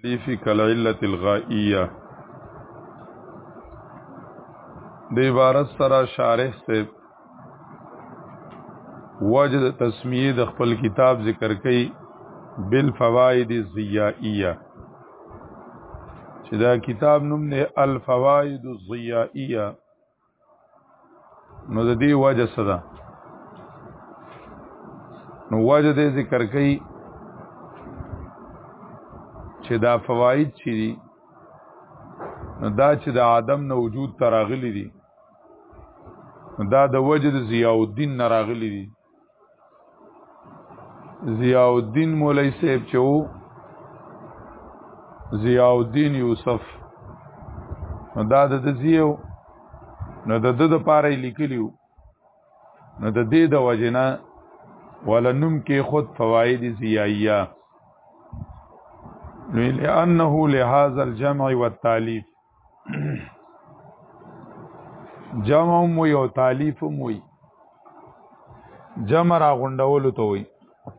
تعریف کلعلت الغائیه د عبارت سره شارح سے وجد تسمیه د خپل کتاب ذکر کړي بالفوائد الضیائیه چې دا کتاب نوم دی الفوائد الضیائیه نو د دې وجه څه ده نو وجه دې ذکر کړي چې دا فواید چي دي نو دا چې د آدم نه وجود تراغلي دي دا د وجه د ضیاء الدین نه راغلي دي ضیاء الدین مولای صاحب چې وو ضیاء الدین یوسف نو دا د ځیو نو د د لپاره لیکلیو نو د دې د وجنه ولنم کې خود فواید ضیایه لانه لهذا الجمع والتالیف جمع مو یو تالیف مو وي جمع را غونډولو ته وي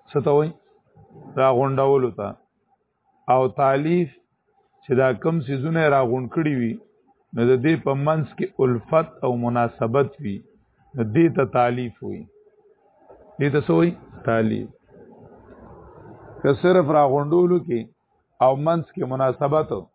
څه ته وي را غونډولو ته او تالیف چې دا کم سيزونه را غونډ کړي وي نو د دې په منځ کې الفت او مناسبت وي نو دې ته تالیف وي دې ته څه وي تالیف که صرف را غونډولو کې او منځ کې مناسبت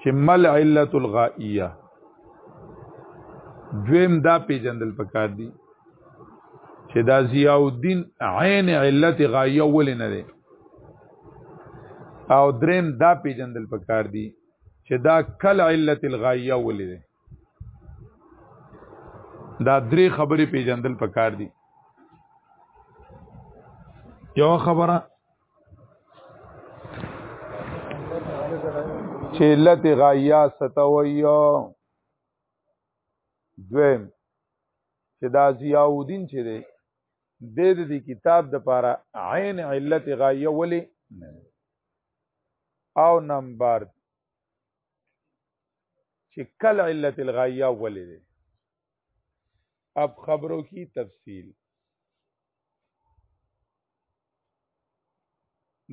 چې مل علت الغائیه دویم دا پیجندل پکار دی چې دا ضیاء الدین عین علت غایه ولې نه دی او دریم دا پیجندل پکار دی چې دا کل علت الغایه ولې دی دا درې خبرې پیجندل پکار دی یو خبره چې علت غایا ستوي دویم چې دا ضیاء الدین چې دی د دې کتاب د پاره عین علت غایه ولې او نمبر چې کل علت الغایه ولې اب خبروں کی تفصیل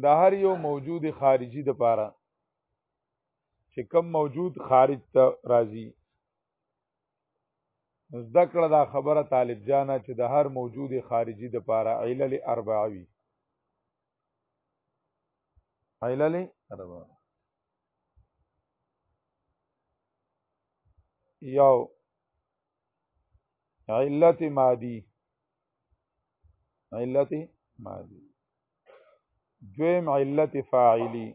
د هر یو موجود خارجي د پاره چې کم موجود خارج ته راځي زده کړه دا خبره طالب جانا چې د هر موجود خارجي د پاره علل اربعه وي علل اربعه یو علت مادی علت مادی دویم علت فاعلی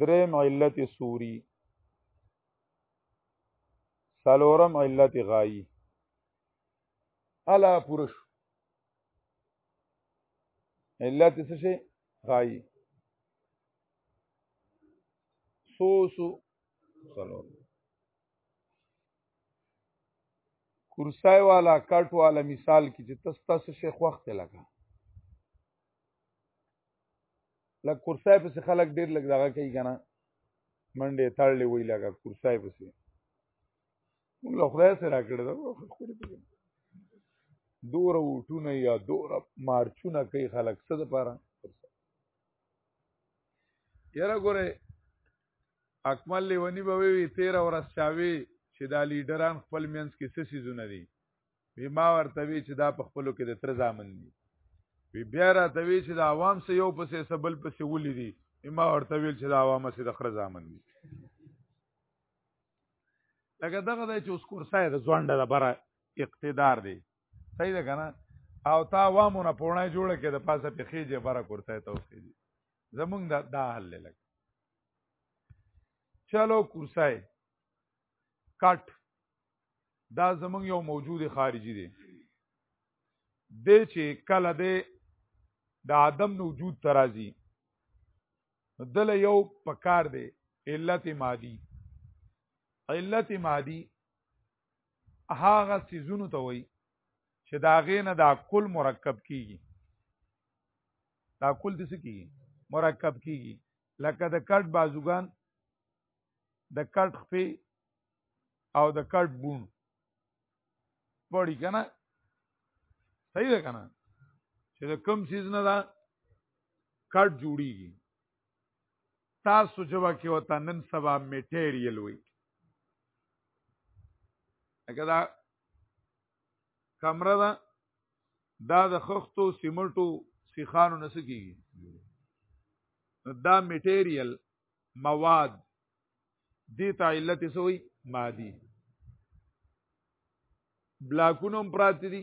دریم علت سوری سلورم علت غایی الا پرش علت څه شي غایی سوسو سلام کورسای والا کټ والا مثال کې چې تاسو تاسو شیخ وخت لګا لکه کورسای په خلک ډیر لګ دغه کوي کنه منډه تړلې وی لګا کورسای په سي موږ له خدای سره کړه دا دور وټونه یا دور مارچونه کوي خلک څه د پاره یاره ګوره اکمل لیونی به وی 13 ورځ چاوي چې دا لیډران خپل مینس کې څه سيزونه دي وی ما ورته وی چې دا په خپلو کې د تر ځامن دي وی بیا راته وی چې د عوام سه یو پسې سبل پسې ولې دي ما ورته ویل چې د عوام سه د خر ځامن دي لکه دغه د چې اوس کورسای د ځوانډه د بره اقتدار دی صحیح ده کنه او تا عوامو نه پونه جوړه کې د پاسه په خېجه بره کورسای ته وخېږي زمونږ دا دا حل لګ چلو کرسای کټ دا زمونږ یو موجود خارجي دی د چې کله د د عدم نه وجود ترازی دل یو پکار دی علت مادی علت مادی هغه سيزونو ته وایي چې دا غې نه دا کل مرکب کیږي دا کل د څه کیږي مرکب کیږي لکه د کټ بازوګان د کټ خپې او د کټ بون پړی کنه صحیح ده کنه چې د کم سیز نه دا کټ جوړیږي تاسو جواب کې وته نن سبا میټیریل وي اګه دا کمره ده دا د خښتو سیمټو سیخانو نه سکیږي دا میټیریل مواد دې ته علت سوی مادي بلاکونه هم پراته دي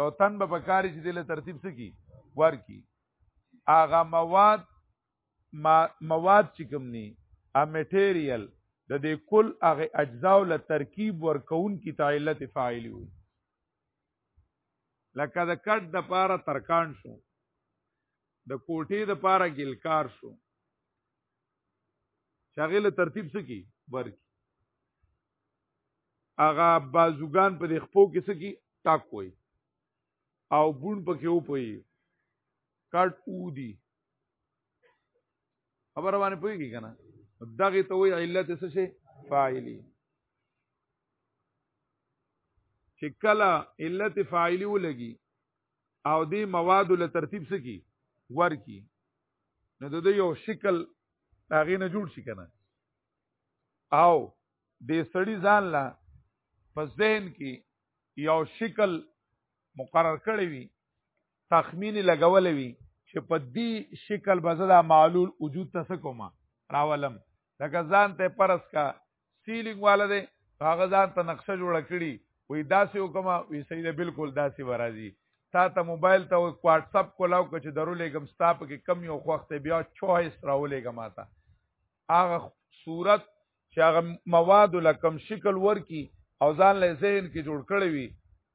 یو تن به پکاري چې دله ترتیب سکی ورکی اغه مواد ما مواد چې کوم ني ا میټیریل د دې کل اغه اجزاء له ترکیب ورکون کی تعلت فاعل وي لکه د کټ د پاره ترکان شو د کوټې د پاره ګلکار شو شغله ترتیب سکی ورکی هغه بازوګان په دې خپو کې سکی ټاک وای او بون پکې و پي کټ او دی خبر باندې پويږي کنه دغه ته وی علت څه شي فاعلی چې کله علت فاعلی ولګي او دې مواد له ترتیب سکی ورکی نو د یو شکل هغه نه جوړ شي کنه او د سړی ځان لا په ذهن کې یو شکل مقرر کړی وي تخمین لګول وي چې په دې شکل به زدا معلول وجود تاسو کومه راولم لکه ځان ته پرس کا سیلینګ والا دی هغه ځان ته نقشه جوړ کړي وې داسې وکما وې سیده بالکل داسې ورازي تا ته موبایل ته واتس اپ کولاو کچ درولېګم ستاپ کې کم یو وخت بیا 24 راولېګم تا هغه صورت چې هغه مواد لکم شکل ورکی او ځان له ذهن کې جوړ کړی وي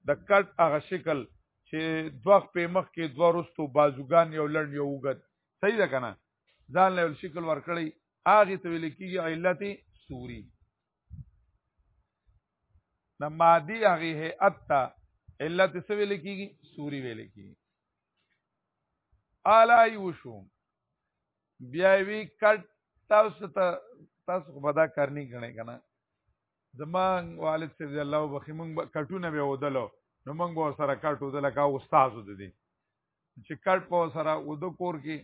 د کټ هغه شکل چې دوخ په مخ کې دوه رستو بازوګان یو لړ یو وګد صحیح ده کنه ځان له شکل ور کړی هغه ته ویل کېږي علت سوري د مادي هغه هيئت ته علت څه ویل کېږي سوري ویل کېږي آلای وشو بیا وی کټ تاسو ته تاسو خو بدا کرنی کنه کنه زمان والد سید الله وبخی مونږ کټونه به ودلو نو مونږ به سره کټ ودل کا استاد ودی چې کټ په سره ود کور کې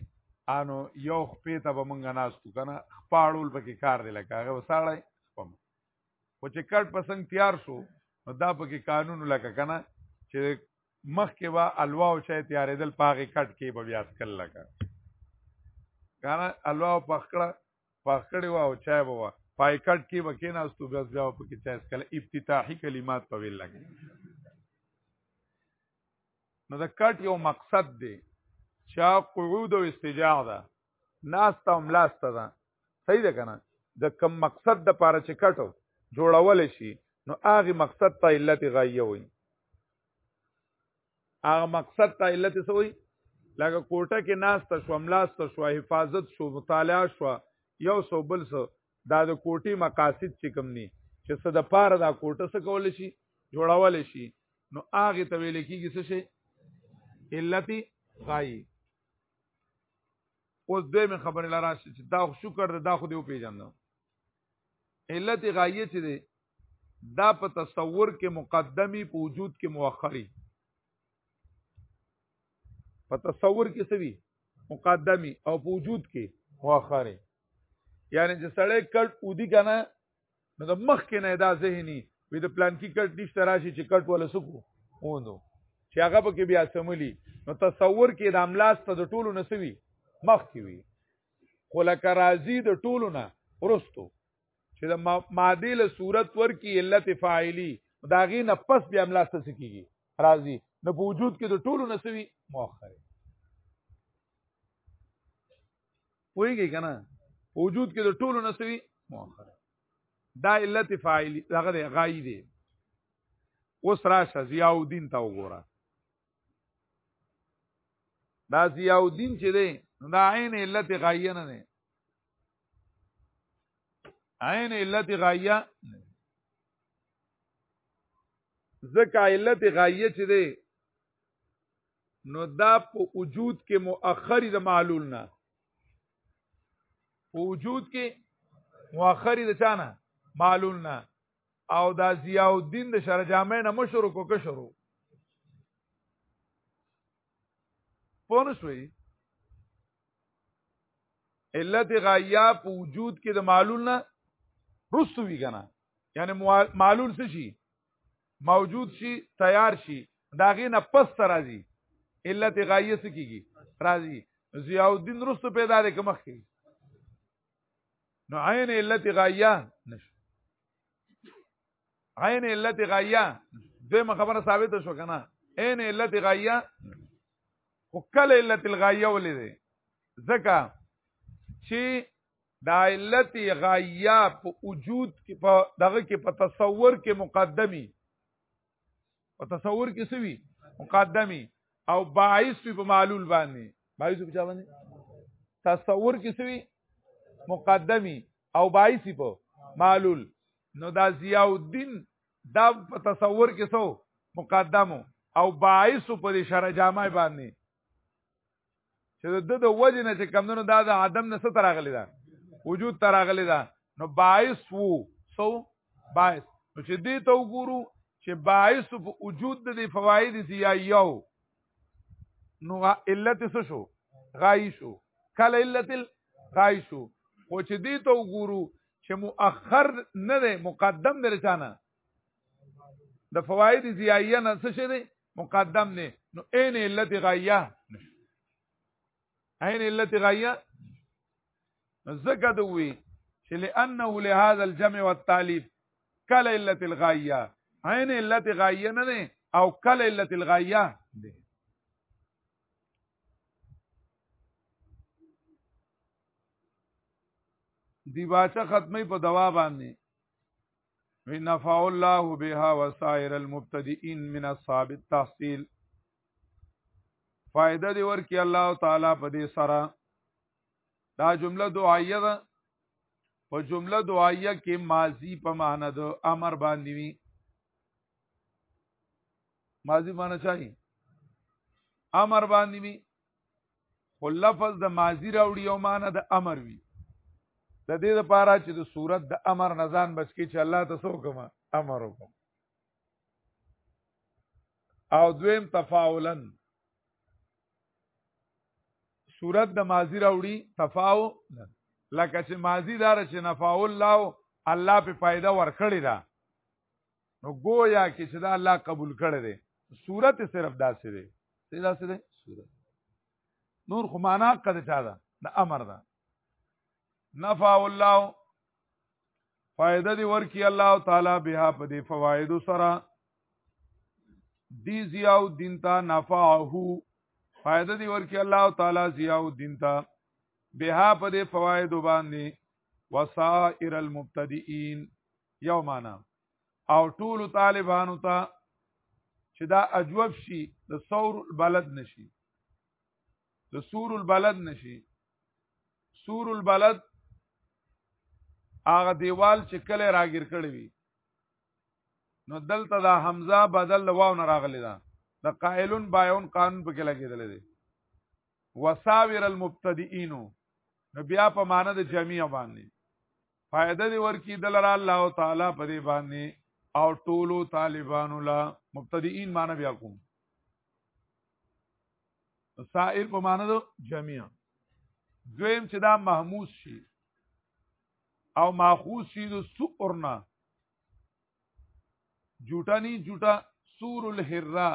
انو یو خپې ته به مونږ ناستو کنه خپاړول پکې کار دی لکه هغه وساړی خو چې کټ پسنګ تیار شو نو دا پکې قانون لکه کنه چې مخ کې وا الوا او شی تیارېدل پاغه کټ کې به بیا سکل لکه کنه الوا او پخکړه پخکړې وا او چای به وا پای کټ کې به کې ناستو بیا بیا پکې چای سکل افتتاحي کلمات په ویل لګي نو دا کټ یو مقصد دی چې قعود او استجاع ده ناسته او ملاسته ده صحیح ده کنه د کم مقصد د پاره چې کټو جوړول شي نو هغه مقصد ته علت غایه وي هغه مقصد ته علت څه وي لکه کوټه کې ناس ته شو املاس ته شو حفاظت شو مطالعه شو یو سو بل سو دا د کوټي مقاصد چې کم ني چې څه د پاره دا کوټه څه کول شي جوړول شي نو هغه ته ویل کېږي څه شي علت غایه اوس دوی مې خبرې لاره شي چې دا شکر دا خو دیو پیژنده علت غایه چې دی دا په تصور کې مقدمی په وجود کې مؤخری په تصور کې سوي مقدمی او په وجود کې مؤخری یعنی چې سړی کټ اودی کنه نو د مخ کې نه دا ذهني وي د پلان کې کټ نشته راشي چې کټ ولا سکو وونو چې هغه پکې بیا سملی نو تصور کې د املاس ته د ټولو نسوي مخ کې وي خو لکه راضي د ټولو نه ورستو چې د ماده له صورت ورکی علت فاعلی دا غي نه پس بیا املاس ته کیږي راضي نو په وجود کې د ټولو نسوي مؤخره ویږي کنه وجود کې د ټولو نسوي مؤخر دا علت فاعل دغه دی غای دی اوس راشه ضیاء الدین ته وګوره دا ضیاء الدین چې دی دا عین علت غایه نه نه عین علت غایه ځکه علت غایه چې دی نو دا په وجود کې مؤخری د معلول نه په وجود کې مؤخری د چانه معلول نه او دا ضیاء الدین د شر جامع نه مشرو کو کشرو پونسوي علت غایا په وجود کې د معلول نه رستوي کنه یعنی معلول څه شي موجود شي تیار شي دا غي نه پس راځي علت غایه سکیږي راځي ضیاء الدین رستو پیدا لري کومخ کی نو عین علت غایه نش عین علت غایه دغه خبره ثابته شو کنه عین علت غایه وکله علت الغایه ولې ده ځکه چې دا علت غایه په وجود کې په دغه کې په تصور کې مقدمي په تصور کې سوي مقدمي او باعث په معلول باندې باعث په چا باندې تصور کې سوي مقدمي او باعث په معلول نو دا ضیاء الدین دا په تصور کې سو مقدمو او باعث په شرع جامع باندې چې د د وجه نه چې کمندونو دا د عدم نه ستر راغلی دا وجود تر راغلی دا نو باعث وو سو باعث نو چې دې ته وګورو چې باعث په وجود د دې فواید سي یا یو نو علت څه شو غای شو کله علت غای شو خو چې دې ته وګورو چې مؤخر نه دی مقدم دی رچانه د فواید زیایه نه څه شي دی مقدم نه نو عین علت غایه عین علت غایه زګه دوی چې لانه لهذا الجمع والتالیف کله علت الغایه عین علت غایه نه ده او کله علت الغایه ده دی باچا ختمه په دوا باندې نفع الله بها وسائر المبتدئين من اصحاب التحصيل فائدہ دی ورکی الله تعالی په دې سره دا جمله دعایه ده په جمله دعایه کې ماضی په معنی د امر باندې وی ماضی معنی چای امر باندې وی خو لفظ د ماضی راوړي او معنی د امر وي د دې لپاره چې د صورت د امر نزان بچکی چې الله ته سو کوم امر وکم او دویم تفاعلا صورت د ماضی راوړي تفاعل لکه چې ماضی دار چې نفاعل لاو الله په فائدہ ورکړی دا نو گویا کې چې دا الله قبول کړی دی صورت صرف داسې دی څه داسې دی صورت نور خو معنا قد چا ده د امر ده نفع الله فائدہ دی ورکی الله تعالی بها په دې فواید سره دی زیاو دین تا نفعه فائدہ دی ورکی الله تعالی زیاو دین تا بها په دې فواید باندې وسائر المبتدئین یو معنا او ټول طالبانو ته چې دا اجوب شي د ثور البلد نشي د سور البلد نشي سور البلد هغه دیوال چې کله راګیر کړی وي نو دلته دا حمزه بدل واو نه راغلی دا د قائلون بایون قانون پکې لګیدل دي وساور المبتدئین نو بیا په معنی د جميع باندې فائدہ دی ورکی دلر الله تعالی په دې باندې او ټولو طالبانو لا مبتدئین معنی بیا کوم سائر په معنی دو جميع دویم چې دا محموس شي او ماخوذ شي د سورنا جوټا ني جوټا سور الحرا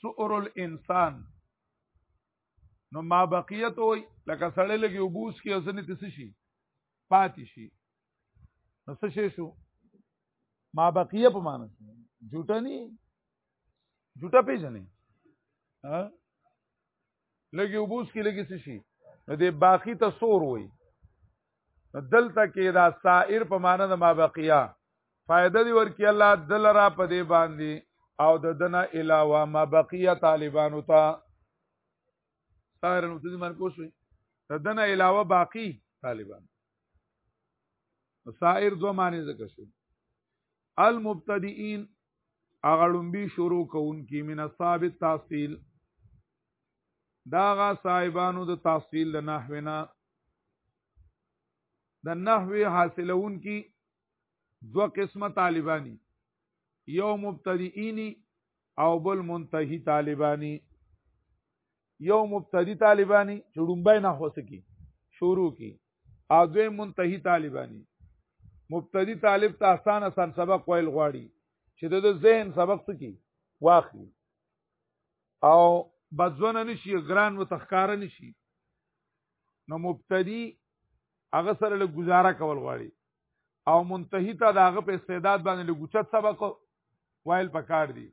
سور الانسان نو ما بقیت وای لکه سړی لګي وبوس کې اسنه تس شي پاتې شي نو څه شي شو ما بقیه په معنی جوټه نه جوټه پیژنې ها لګي وبوس کې لګي څه شي نو دې باقی ته سور وای دلته کې دا سائر په معنا د ما بقیا فائدہ دی ورکی الله دلرا په دې باندې او د دنا علاوه ما بقیا طالبانو ته سائر نو ته من کوشوي د دنا علاوه باقی طالبان سائر دو معنی ذکر شو المبتدئین اغړمبی شروع کوونکی من ثابت تحصیل داغه صاحبانو د تحصیل د نحوه نه د نحوه حاصلون کی دو قسمه طالبانی یو مبتدیینی او بل منتهی طالبانی یو مبتدی طالبانی چې ډومبای نه هوس کی شروع کی او دوی منتهی طالبانی مبتدی طالب ته آسان آسان سبق ویل غواړي چې د ذهن سبق څه کی واخلي او بدزونه نشي ګران متخکار نشي نو مبتدی هغه سره له گزاره کول غواړي او منتهی ته داغه په استعداد باندې له ګوچت سبق وایل پکار دي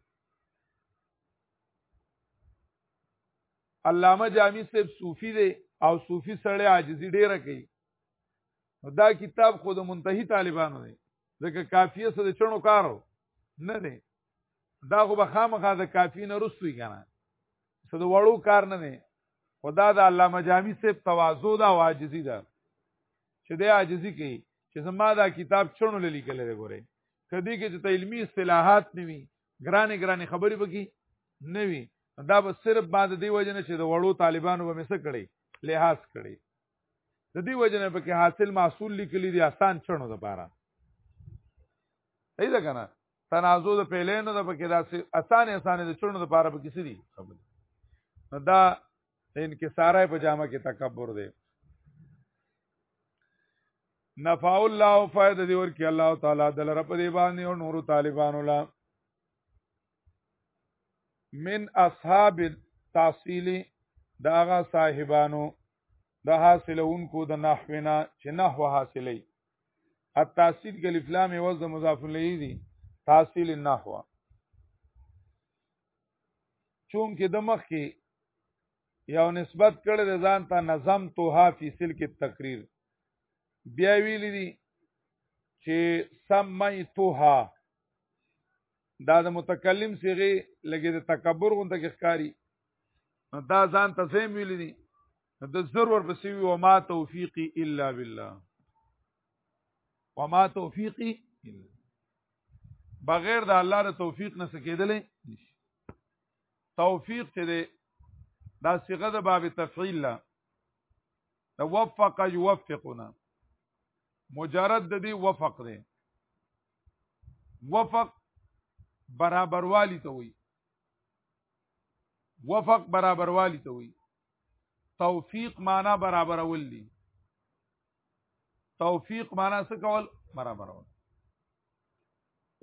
علامه جامی صاحب صوفي دی او صوفي سره عاجزي ډیره کوي دا کتاب خود منتهی طالبانو دی ځکه کافیه سره چونو کارو نه دی دا خو به خامخا د کافی نه رسوي کنه څه د وړو کار نه دی خدا د علامه جامی سے تواضع دا واجزی ده چې د عاجزی کوي چې زما دا کتاب چونو لیکل دی ګوره کدی کې چې علمی اصطلاحات نیوي ګرانې ګرانې خبرې بکی نوي دا به صرف بعد دی وجنه چې د وړو طالبانو به مسه کړي لحاظ کړي د دې وجنه په کې حاصل محصول لیکلی دی آسان چړنو د پاره صحیح ده کنه تنازع د پیلې نه د پکې داسې اسانه اسانه د چړنو د پاره پکې سړي خبره دا انکسارای په جامه کې تکبر دی نفع الله او فائدہ دی ورکی الله تعالی دل رب دی باندې او نور طالبانو لا من اصحاب التعصیل داغه صاحبانو د حاصلونکو د نحونا چې نحو حاصلې التحصیل کې الف لام عوض د مضاف الیه دي تحصیل النحو چون کې د مخ کې یو نسبت کړی د ځان ته نظم توها فی سل کې تقریر بیا ویل دي چې سمیتوها دا د متکلم صيغه لګي د تکبر غونډه کې ښکاری دا ځان ته سم ویل دي د زر ور پسې وي وما توفيقي الا بالله وما توفيقي بغیر د الله د توفیق نه سکیدلې توفیق چې ده دا صيغه د باب تفعیل لا توفق يوفقنا مجرد د دې وفق ده وفق برابروالی ته وي وفق برابروالی ته وي توفیق معنا برابرول دي توفیق معنا څه کول برابرول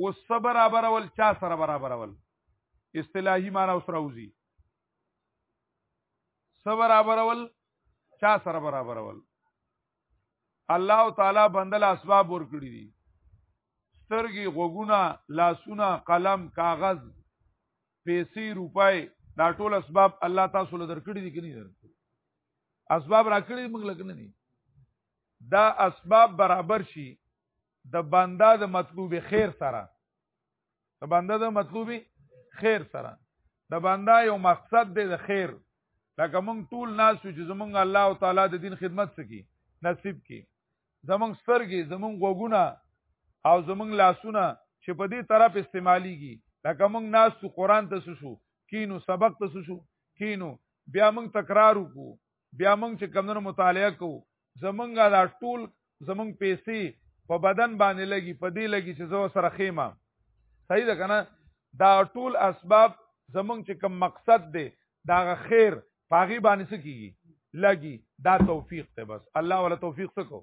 او صبر برابرول چا سره برابرول اصطلاحي معنا اوس راوځي صبر برابرول چا سره برابرول الله تعالی بندل اسباب ورکړي دي سترګي غوګونه لاسونه قلم کاغذ پیسې روپۍ دا ټول اسباب الله تاسو له درکړي دي کني درکړي اسباب راکړي موږ لګنه دي دا اسباب برابر شي د بندا د مطلوب خیر سره د بنده د مطلوبي خیر سره د بنده یو مقصد دی د خیر لکه موږ ټول ناس چې زمونږ الله او تعالی د دین خدمت سکی نصیب کی زمونږ سترګې زمونږ غوګونه او زمونږ لاسونه چې په دې طرف استعمالیږي لکه موږ ناس تو قران ته شو کینو سبق ته شو کینو بیا موږ تکرار وکړو بیا موږ چې کمنو مطالعه کوو زمونږه دا ټول زمونږ پیسې په بدن باندې لګي په دې لګي چې زه سره خېما صحیح ده کنه دا ټول اسباب زمونږ چې کوم مقصد دی دا خیر پاغي باندې څه کیږي لګي دا توفیق ته بس الله ولا توفیق څه کو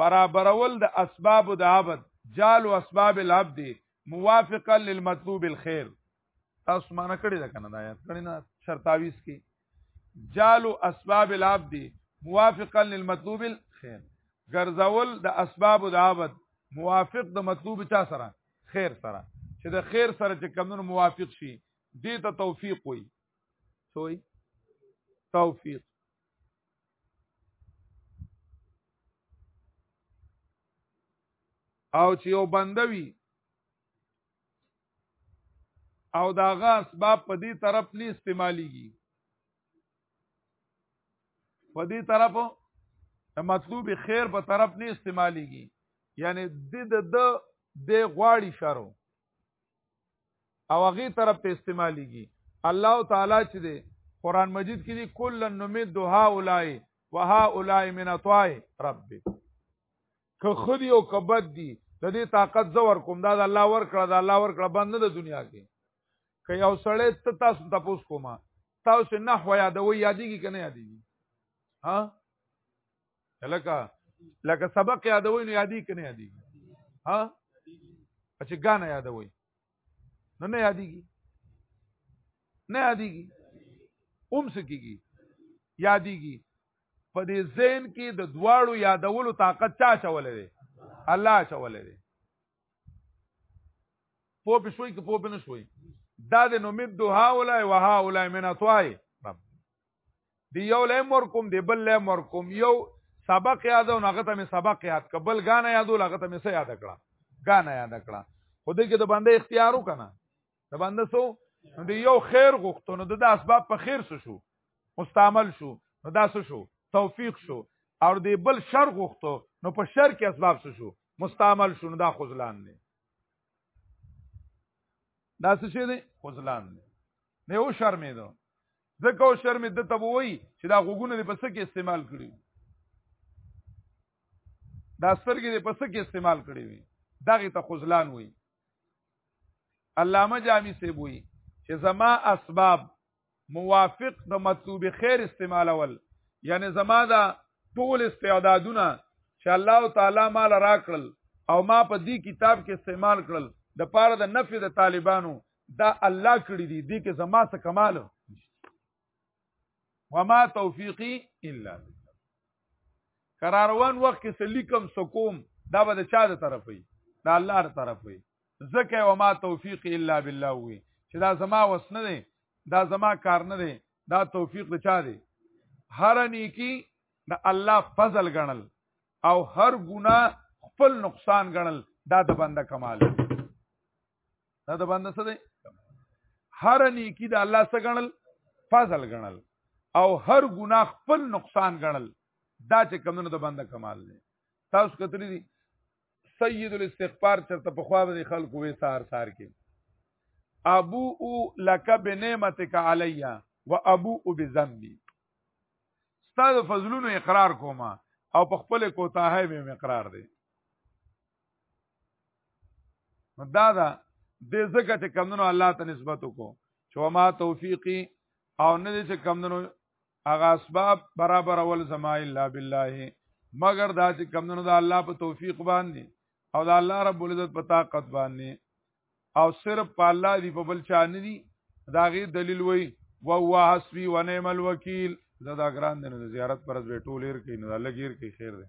برابرول د اسباب د عبد جال او اسباب العبد موافقا للمطلوب الخير تاسو معنا کړی دا کنه دا یاد کړی نه شرطاویس کې جال او اسباب العبد موافقا للمطلوب الخير ګرځول د اسباب د عبد موافق د مطلوب چا سره خیر سره چې د خیر سره چې کمونو موافق شي دې ته توفیق وي سوی توفیق او چې یو بندوي او دا غا اسباب په دې طرف نه استعماليږي په دې طرف د مطلوب خیر په طرف نه استعماليږي یعنی د د د غواړي شرو او هغه طرف ته استعماليږي الله تعالی چې دی قران مجید کې دی کلن نمد ها اولای وها اولای من اطای رب که خدي او کبد دی د دې طاقت زور کوم دا د الله ور کړه دا الله ور کړه بند د دنیا کې که یو سړی ته تاسو ته پوس کومه تاسو نه هوا یادوي یادېږي کنه یادېږي ها لکه لکه سبق یادوي نو یادی کنه یادی ها چې غانه یادوي نو نه یادېږي نه یادېږي اوم سکیږي یادېږي په دې ذهن کې د دواړو یادولو طاقت چا چولې دی الله چولې دی پو په شوي کې پو په نه شوي دا د نومید دوه هاولای وه هاولای من اطوای دی یو لیم ورکوم دی بل لیم ورکوم یو سبق یادو نه غته می سبق یاد ک بل غانه یادو لغته می سه یاد کړه غانه یاد کړه خو دې کې د باندې اختیارو کنه د باندې سو نو دی یو خیر غوښتو نو د اسباب په خیر سو شو مستعمل شو نو دا سو شو توفیق شو او دی بل شر غوښتو نو په شر کې اسباب سو شو مستعمل شو نو دا خذلان نه دا څه شي دی خذلان نه نه و شرمې دو ځکه او شرم د تبوي چې دا غوګونه د پس کې استعمال کړي دا سترګې د پس کې استعمال کړي وي دغه ته خذلان وي علامه جامی سی بوي چې زما اسباب موافق د مطلوب خیر استعمالول یعنی زما دا ټول استعدادونه چې الله تعالی مال راکړل او ما په دې کتاب کې استعمال کړل د پاره د نفع د طالبانو دا الله کړی دی دې کې زما څه کمال وما توفیقی الا بالله قراروان وخت کې سلیکم سکوم دا به د چا د طرف وي دا الله تر طرف وي زکه وما توفیق الا بالله وي چې دا زما وسنه دی دا زما کار نه دی دا توفیق د چا دی هر نیکی د الله فضل ګڼل او هر ګناه خپل نقصان ګڼل دا د بنده کمال دی دا د بنده څه دی هر نیکی د الله څخه غنل فضل غنل او هر ګناه خپل نقصان غنل دا چې کمونو د بنده کمال دی تاسو کتلی دي سید الاستغفار چرته په خوا باندې خلکو وې سار سار کې ابو او لک بنعمتک علیا و ابو او بذنبی ستاسو فضلونو اقرار کوما او په خپل کوتاهه مې اقرار دی دا دا د زکه چې کمونو الله ته نسبت وکړو چې ما توفیقی او نه دې چې کمونو هغه اسباب برابر اول زما الا بالله مگر دا چې کمونو دا الله په توفیق باندې او دا الله رب العزت په طاقت باندې او صرف په الله دی په بل چا نه دی دا غي دلیل وای او هو حسبی و نعم الوکیل دا دا ګران دی نه زیارت پر ځې ټولیر کې نه لګیر کې خیر دی